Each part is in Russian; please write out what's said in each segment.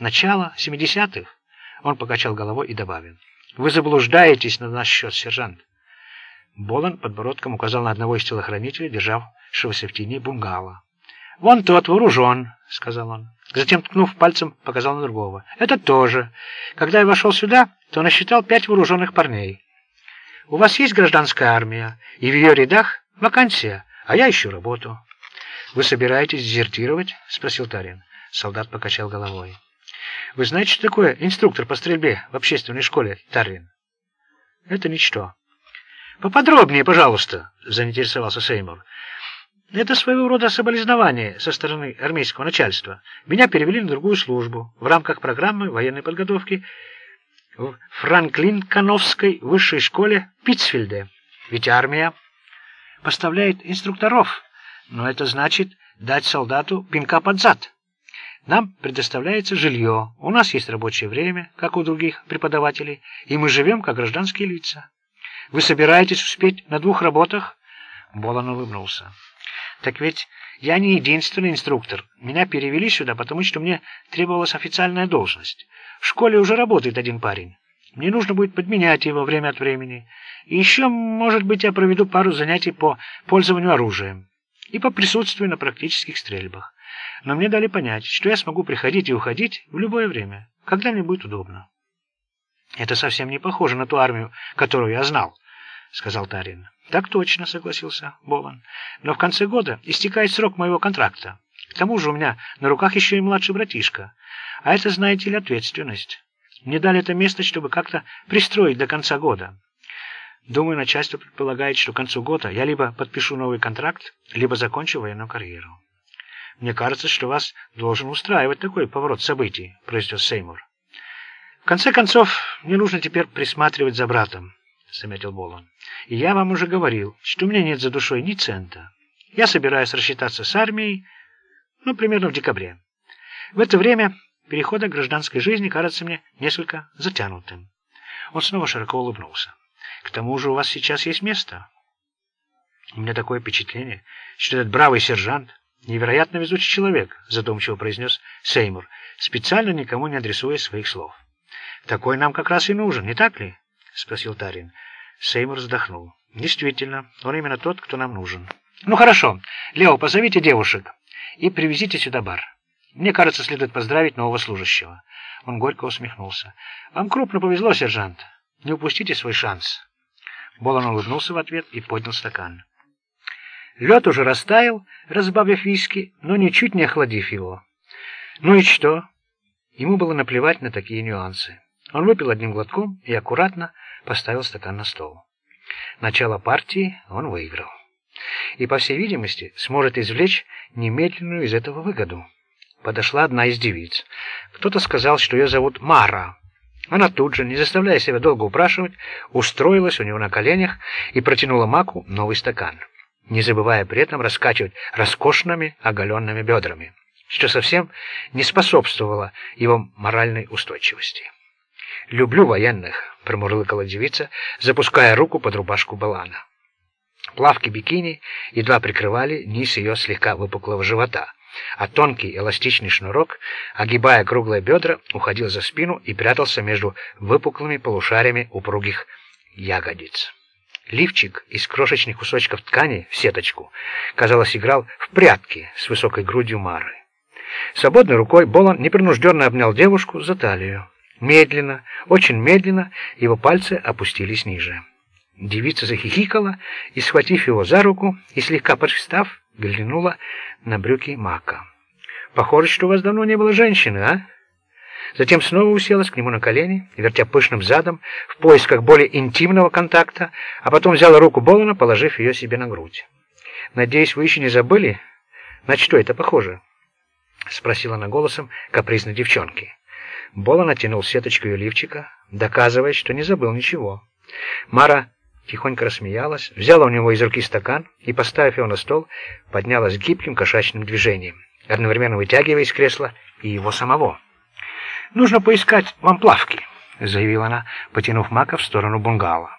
Начало 70-х. Он покачал головой и добавил. Вы заблуждаетесь на наш счет, сержант. Болон подбородком указал на одного из телохранителей, державшегося в тени бунгало. «Вон тот вооружен», — сказал он. Затем, ткнув пальцем, показал на другого. «Это тоже. Когда я вошел сюда, то насчитал пять вооруженных парней. У вас есть гражданская армия, и в ее рядах вакансия, а я ищу работу». «Вы собираетесь дезертировать?» — спросил Тарин. Солдат покачал головой. «Вы знаете, что такое инструктор по стрельбе в общественной школе, Тарин?» «Это ничто». «Поподробнее, пожалуйста», — заинтересовался Сеймур. «Это своего рода соболезнование со стороны армейского начальства. Меня перевели на другую службу в рамках программы военной подготовки в Франклин-Кановской высшей школе Питцфильде. Ведь армия поставляет инструкторов, но это значит дать солдату пинка под зад. Нам предоставляется жилье, у нас есть рабочее время, как у других преподавателей, и мы живем как гражданские лица. Вы собираетесь успеть на двух работах?» Болон улыбнулся. «Так ведь я не единственный инструктор. Меня перевели сюда, потому что мне требовалась официальная должность. В школе уже работает один парень. Мне нужно будет подменять его время от времени. И еще, может быть, я проведу пару занятий по пользованию оружием и по присутствию на практических стрельбах. Но мне дали понять, что я смогу приходить и уходить в любое время, когда мне будет удобно. Это совсем не похоже на ту армию, которую я знал, сказал Тарин. Так точно, согласился Болан. Но в конце года истекает срок моего контракта. К тому же у меня на руках еще и младший братишка. А это, знаете ли, ответственность. Мне дали это место, чтобы как-то пристроить до конца года. Думаю, начальство предполагает, что к концу года я либо подпишу новый контракт, либо закончу военную карьеру. Мне кажется, что вас должен устраивать такой поворот событий, произнес Сеймур. В конце концов, мне нужно теперь присматривать за братом, заметил Болон. И я вам уже говорил, что у меня нет за душой ни цента. Я собираюсь рассчитаться с армией, ну, примерно в декабре. В это время переход к гражданской жизни кажется мне несколько затянутым. Он снова широко улыбнулся. К тому же у вас сейчас есть место. У меня такое впечатление, что этот бравый сержант невероятно везучий человек, задумчиво произнес Сеймур, специально никому не адресуя своих слов. Такой нам как раз и нужен, не так ли? Спросил Тарин. Сеймур вздохнул. Действительно, он именно тот, кто нам нужен. Ну хорошо, Лео, позовите девушек и привезите сюда бар. Мне кажется, следует поздравить нового служащего. Он горько усмехнулся. Вам крупно повезло, сержант. Не упустите свой шанс. Болон улыбнулся в ответ и поднял стакан. Лед уже растаял, разбавив виски, но ничуть не охладив его. Ну и что? Ему было наплевать на такие нюансы. Он выпил одним глотком и аккуратно поставил стакан на стол. Начало партии он выиграл. И, по всей видимости, сможет извлечь немедленную из этого выгоду. Подошла одна из девиц. Кто-то сказал, что ее зовут Мара. Она тут же, не заставляя себя долго упрашивать, устроилась у него на коленях и протянула Маку новый стакан, не забывая при этом раскачивать роскошными оголенными бедрами, что совсем не способствовало его моральной устойчивости. «Люблю военных», — промурлыкала девица, запуская руку под рубашку Балана. Плавки бикини едва прикрывали низ ее слегка выпуклого живота, а тонкий эластичный шнурок, огибая круглые бедра, уходил за спину и прятался между выпуклыми полушариями упругих ягодиц. Лифчик из крошечных кусочков ткани в сеточку, казалось, играл в прятки с высокой грудью Мары. Свободной рукой Болон непринужденно обнял девушку за талию. Медленно, очень медленно его пальцы опустились ниже. Девица захихикала и, схватив его за руку и слегка подвстав, взглянула на брюки Мака. «Похоже, что у вас давно не было женщины, а?» Затем снова уселась к нему на колени, вертя пышным задом, в поисках более интимного контакта, а потом взяла руку Болана, положив ее себе на грудь. «Надеюсь, вы еще не забыли, на что это похоже?» — спросила она голосом капризной девчонки. Бола натянул сеточку ее лифчика, доказывая, что не забыл ничего. Мара тихонько рассмеялась, взяла у него из руки стакан и, поставив его на стол, поднялась гибким кошачьим движением, одновременно вытягивая из кресла и его самого. «Нужно поискать вам плавки», — заявила она, потянув Мака в сторону бунгало.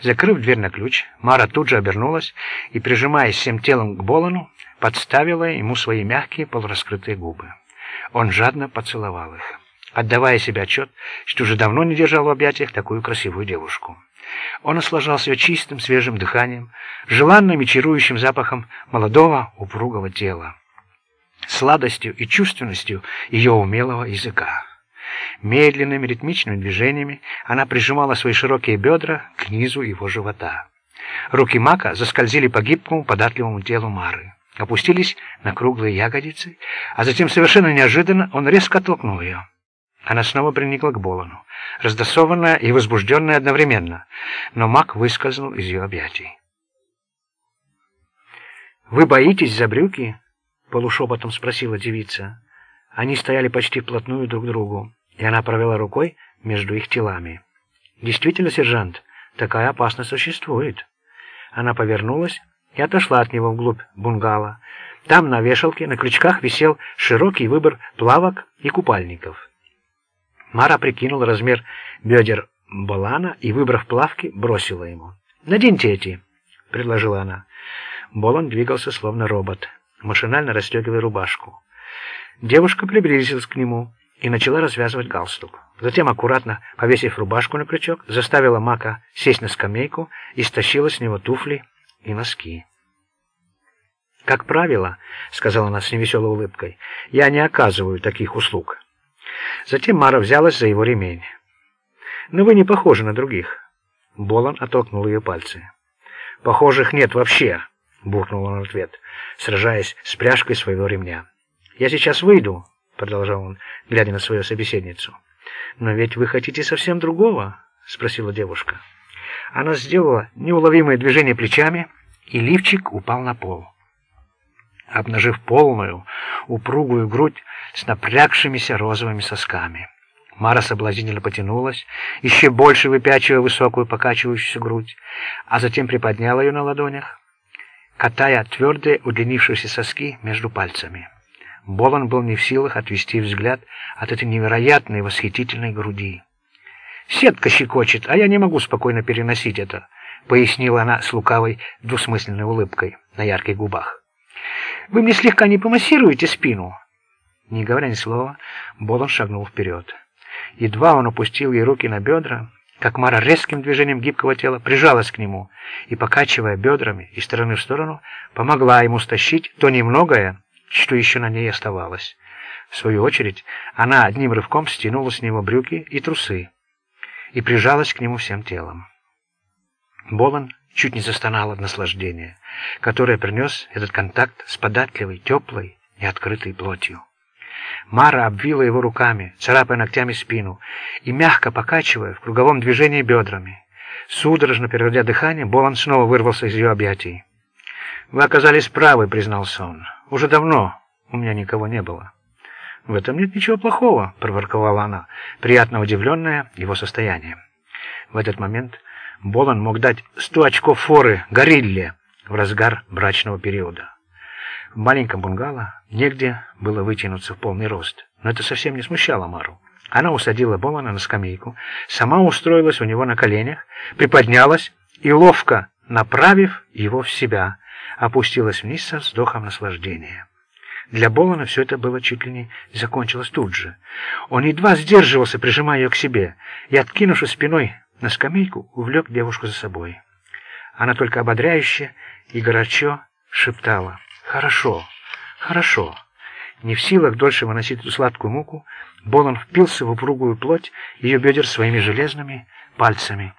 Закрыв дверь на ключ, Мара тут же обернулась и, прижимаясь всем телом к Болону, подставила ему свои мягкие полураскрытые губы. Он жадно поцеловал их, отдавая себе отчет, что уже давно не держал в объятиях такую красивую девушку. Он наслаждался ее чистым, свежим дыханием, желанным и чарующим запахом молодого, упругого тела, сладостью и чувственностью ее умелого языка. Медленными ритмичными движениями она прижимала свои широкие бедра к низу его живота. Руки Мака заскользили по гибкому, податливому телу Мары, опустились на круглые ягодицы, а затем совершенно неожиданно он резко оттолкнул ее. Она снова приникла к Болону, раздосованная и возбужденная одновременно, но Мак выскользнул из ее объятий. «Вы боитесь за брюки?» — полушепотом спросила девица. Они стояли почти вплотную друг к другу, и она провела рукой между их телами. «Действительно, сержант, такая опасность существует». Она повернулась и отошла от него вглубь бунгало. Там на вешалке на крючках висел широкий выбор плавок и купальников. Мара прикинула размер бедер Болана и, выбрав плавки, бросила ему. «Наденьте эти», — предложила она. Болан двигался словно робот, машинально расстегивая рубашку. Девушка приблизилась к нему и начала развязывать галстук. Затем, аккуратно повесив рубашку на крючок, заставила Мака сесть на скамейку и стащила с него туфли и носки. «Как правило, — сказала она с невеселой улыбкой, — я не оказываю таких услуг». Затем Мара взялась за его ремень. «Но вы не похожи на других». Болон оттолкнул ее пальцы. «Похожих нет вообще», — буркнул он в ответ, сражаясь с пряжкой своего ремня. «Я сейчас выйду», — продолжал он, глядя на свою собеседницу. «Но ведь вы хотите совсем другого?» — спросила девушка. Она сделала неуловимое движение плечами, и лифчик упал на пол. Обнажив полную, упругую грудь с напрягшимися розовыми сосками. Мара соблазнительно потянулась, еще больше выпячивая высокую покачивающуюся грудь, а затем приподняла ее на ладонях, катая твердые удлинившиеся соски между пальцами. Болон был не в силах отвести взгляд от этой невероятной восхитительной груди. «Сетка щекочет, а я не могу спокойно переносить это», — пояснила она с лукавой двусмысленной улыбкой на ярких губах. «Вы мне слегка не помассируете спину?» Не говоря ни слова, Болон шагнул вперед. Едва он опустил ей руки на бедра, как Мара резким движением гибкого тела прижалась к нему и, покачивая бедрами из стороны в сторону, помогла ему стащить то немногое, что еще на ней оставалось. В свою очередь, она одним рывком стянула с него брюки и трусы и прижалась к нему всем телом. Болон чуть не застонал от наслаждения, которое принес этот контакт с податливой, теплой и открытой плотью. Мара обвила его руками, царапая ногтями спину и мягко покачивая в круговом движении бедрами. Судорожно переводя дыхание, Болан снова вырвался из ее объятий. «Вы оказались правы», — признался он. «Уже давно у меня никого не было». «В этом нет ничего плохого», — проворковала она, приятно удивленная его состоянием. В этот момент Болан мог дать сто очков форы горилле в разгар брачного периода. В маленьком бунгало негде было вытянуться в полный рост, но это совсем не смущало Мару. Она усадила Болана на скамейку, сама устроилась у него на коленях, приподнялась и, ловко направив его в себя, опустилась вниз со вздохом наслаждения. Для Болана все это было чуть ли не закончилось тут же. Он едва сдерживался, прижимая ее к себе, и, откинувшись спиной на скамейку, увлек девушку за собой. Она только ободряюще и горячо шептала «Хорошо, хорошо». Не в силах дольше выносить эту сладкую муку, Болон впился в упругую плоть ее бедер своими железными пальцами,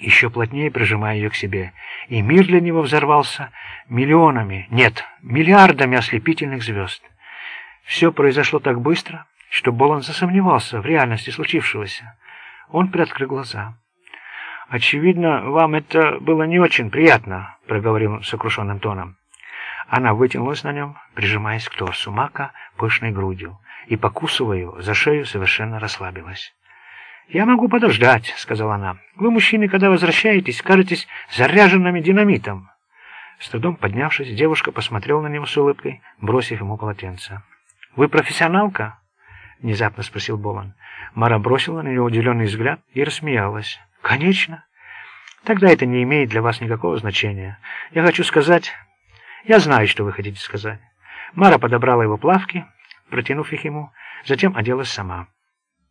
еще плотнее прижимая ее к себе, и мир для него взорвался миллионами, нет, миллиардами ослепительных звезд. Все произошло так быстро, что Болон засомневался в реальности случившегося. Он приоткрыл глаза. «Очевидно, вам это было не очень приятно», — проговорил сокрушенным тоном. Она вытянулась на нем, прижимаясь к торсу Мака пышной грудью, и, покусывая его, за шею совершенно расслабилась. «Я могу подождать», — сказала она. «Вы, мужчины, когда возвращаетесь, кажетесь заряженными динамитом». С трудом поднявшись, девушка посмотрела на него с улыбкой, бросив ему полотенце. «Вы профессионалка?» — внезапно спросил Болон. Мара бросила на него удивленный взгляд и рассмеялась. «Конечно. Тогда это не имеет для вас никакого значения. Я хочу сказать... Я знаю, что вы хотите сказать». Мара подобрала его плавки, протянув их ему, затем оделась сама.